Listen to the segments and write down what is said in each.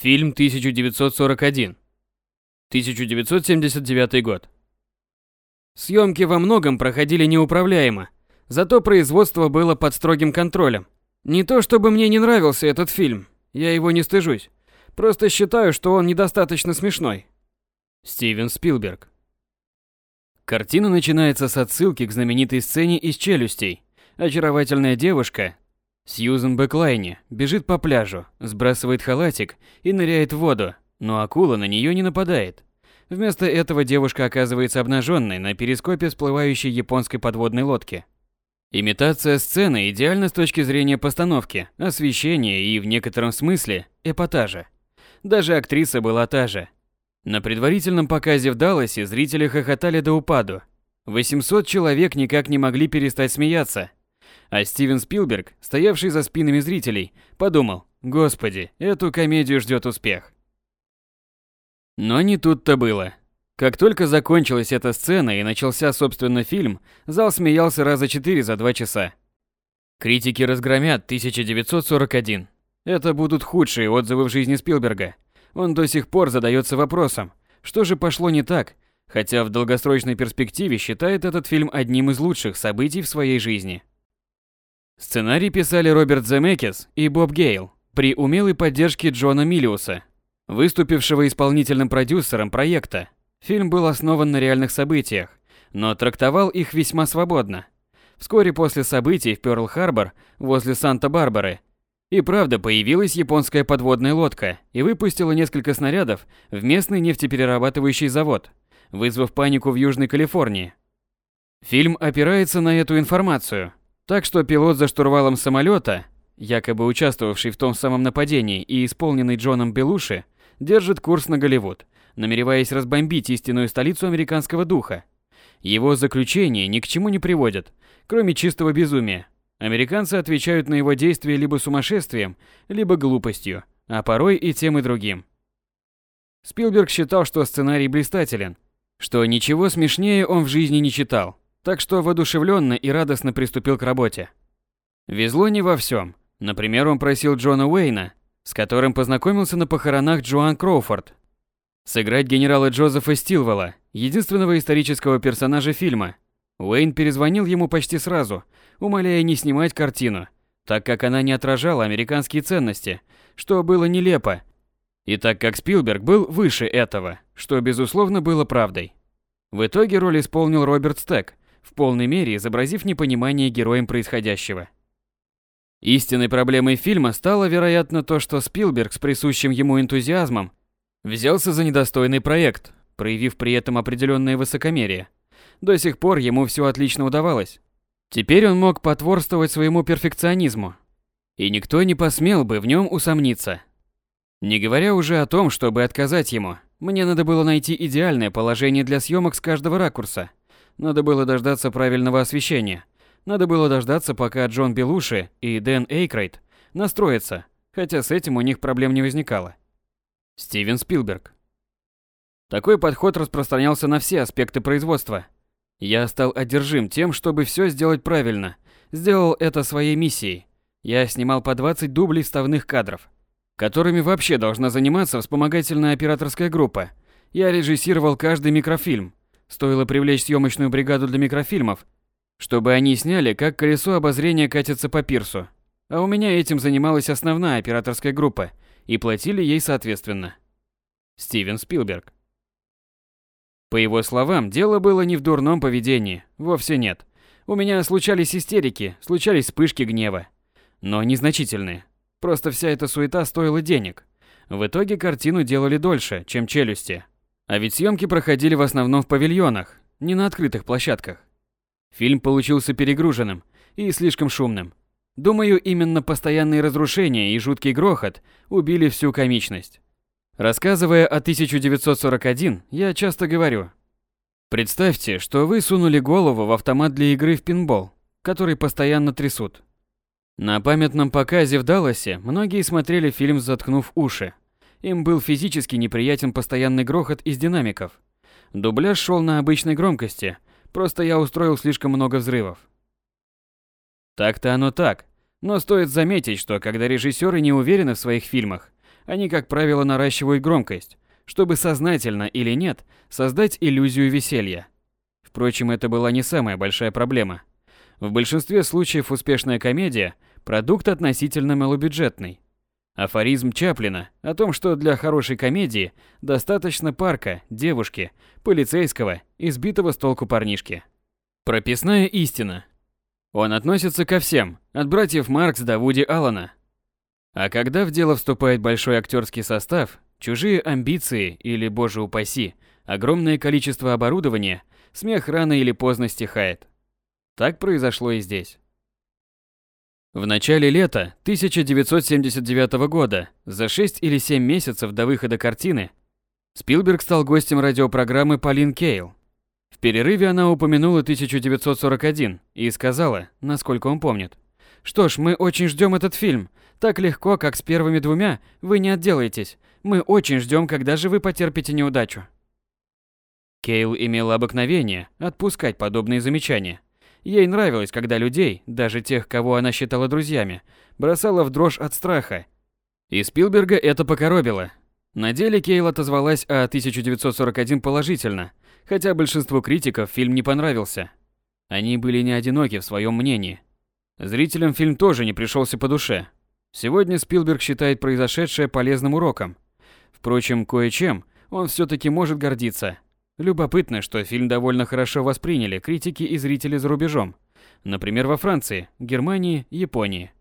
Фильм 1941. 1979 год. Съемки во многом проходили неуправляемо, зато производство было под строгим контролем. Не то чтобы мне не нравился этот фильм, я его не стыжусь. Просто считаю, что он недостаточно смешной. Стивен Спилберг. Картина начинается с отсылки к знаменитой сцене из «Челюстей». Очаровательная девушка, Сьюзен Бэклайни, бежит по пляжу, сбрасывает халатик и ныряет в воду, но акула на нее не нападает. Вместо этого девушка оказывается обнаженной на перископе всплывающей японской подводной лодки. Имитация сцены идеальна с точки зрения постановки, освещения и, в некотором смысле, эпатажа. Даже актриса была та же. На предварительном показе в Далласе зрители хохотали до упаду. 800 человек никак не могли перестать смеяться. А Стивен Спилберг, стоявший за спинами зрителей, подумал, господи, эту комедию ждет успех. Но не тут-то было. Как только закончилась эта сцена и начался, собственно, фильм, зал смеялся раза четыре за два часа. Критики разгромят 1941. Это будут худшие отзывы в жизни Спилберга. Он до сих пор задается вопросом, что же пошло не так, хотя в долгосрочной перспективе считает этот фильм одним из лучших событий в своей жизни. Сценарий писали Роберт Земекис и Боб Гейл при умелой поддержке Джона Миллиуса, выступившего исполнительным продюсером проекта. Фильм был основан на реальных событиях, но трактовал их весьма свободно. Вскоре после событий в Пёрл-Харбор возле Санта-Барбары и правда появилась японская подводная лодка и выпустила несколько снарядов в местный нефтеперерабатывающий завод, вызвав панику в Южной Калифорнии. Фильм опирается на эту информацию, так что пилот за штурвалом самолета, якобы участвовавший в том самом нападении и исполненный Джоном Белуши, держит курс на Голливуд, намереваясь разбомбить истинную столицу американского духа. Его заключения ни к чему не приводят, кроме чистого безумия. Американцы отвечают на его действия либо сумасшествием, либо глупостью, а порой и тем и другим. Спилберг считал, что сценарий блистателен, что ничего смешнее он в жизни не читал, так что воодушевленно и радостно приступил к работе. Везло не во всем. Например, он просил Джона Уэйна с которым познакомился на похоронах Джоан Кроуфорд. Сыграть генерала Джозефа Стилвелла, единственного исторического персонажа фильма. Уэйн перезвонил ему почти сразу, умоляя не снимать картину, так как она не отражала американские ценности, что было нелепо, и так как Спилберг был выше этого, что безусловно было правдой. В итоге роль исполнил Роберт Стек, в полной мере изобразив непонимание героем происходящего. Истинной проблемой фильма стало, вероятно, то, что Спилберг с присущим ему энтузиазмом взялся за недостойный проект, проявив при этом определенное высокомерие. До сих пор ему все отлично удавалось. Теперь он мог потворствовать своему перфекционизму, и никто не посмел бы в нем усомниться. Не говоря уже о том, чтобы отказать ему, мне надо было найти идеальное положение для съемок с каждого ракурса. Надо было дождаться правильного освещения – надо было дождаться, пока Джон Белуши и Дэн Эйкрейт настроятся, хотя с этим у них проблем не возникало. Стивен Спилберг. Такой подход распространялся на все аспекты производства. Я стал одержим тем, чтобы все сделать правильно. Сделал это своей миссией. Я снимал по 20 дублей вставных кадров, которыми вообще должна заниматься вспомогательная операторская группа. Я режиссировал каждый микрофильм. Стоило привлечь съемочную бригаду для микрофильмов, чтобы они сняли, как колесо обозрения катится по пирсу. А у меня этим занималась основная операторская группа, и платили ей соответственно. Стивен Спилберг. По его словам, дело было не в дурном поведении, вовсе нет. У меня случались истерики, случались вспышки гнева. Но незначительные. Просто вся эта суета стоила денег. В итоге картину делали дольше, чем челюсти. А ведь съемки проходили в основном в павильонах, не на открытых площадках. Фильм получился перегруженным и слишком шумным. Думаю, именно постоянные разрушения и жуткий грохот убили всю комичность. Рассказывая о 1941, я часто говорю. Представьте, что вы сунули голову в автомат для игры в пинбол, который постоянно трясут. На памятном показе в Далласе многие смотрели фильм, заткнув уши. Им был физически неприятен постоянный грохот из динамиков. Дубляж шел на обычной громкости, Просто я устроил слишком много взрывов. Так-то оно так. Но стоит заметить, что когда режиссеры не уверены в своих фильмах, они, как правило, наращивают громкость, чтобы сознательно или нет создать иллюзию веселья. Впрочем, это была не самая большая проблема. В большинстве случаев успешная комедия – продукт относительно малобюджетный. Афоризм Чаплина о том, что для хорошей комедии достаточно парка, девушки, полицейского, избитого с толку парнишки. Прописная истина. Он относится ко всем, от братьев Маркс до Вуди Аллена. А когда в дело вступает большой актерский состав, чужие амбиции или, боже упаси, огромное количество оборудования, смех рано или поздно стихает. Так произошло и здесь. В начале лета 1979 года, за 6 или 7 месяцев до выхода картины, Спилберг стал гостем радиопрограммы Полин Кейл. В перерыве она упомянула 1941 и сказала, насколько он помнит. «Что ж, мы очень ждем этот фильм. Так легко, как с первыми двумя, вы не отделаетесь. Мы очень ждем, когда же вы потерпите неудачу». Кейл имела обыкновение отпускать подобные замечания – Ей нравилось, когда людей, даже тех, кого она считала друзьями, бросала в дрожь от страха. И Спилберга это покоробило. На деле Кейл отозвалась о 1941 положительно, хотя большинству критиков фильм не понравился. Они были не одиноки в своем мнении. Зрителям фильм тоже не пришелся по душе. Сегодня Спилберг считает произошедшее полезным уроком. Впрочем, кое-чем он все-таки может гордиться – Любопытно, что фильм довольно хорошо восприняли критики и зрители за рубежом. Например, во Франции, Германии, Японии.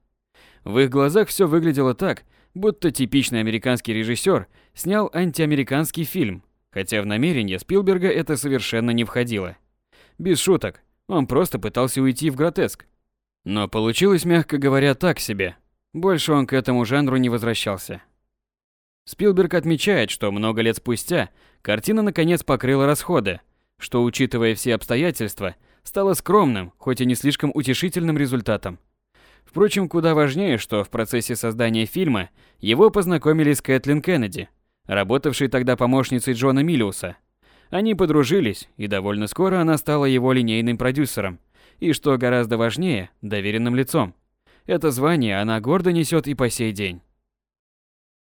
В их глазах все выглядело так, будто типичный американский режиссер снял антиамериканский фильм, хотя в намерение Спилберга это совершенно не входило. Без шуток, он просто пытался уйти в гротеск. Но получилось, мягко говоря, так себе. Больше он к этому жанру не возвращался. Спилберг отмечает, что много лет спустя картина наконец покрыла расходы, что, учитывая все обстоятельства, стало скромным, хоть и не слишком утешительным результатом. Впрочем, куда важнее, что в процессе создания фильма его познакомили с Кэтлин Кеннеди, работавшей тогда помощницей Джона Миллиуса. Они подружились, и довольно скоро она стала его линейным продюсером, и, что гораздо важнее, доверенным лицом. Это звание она гордо несет и по сей день.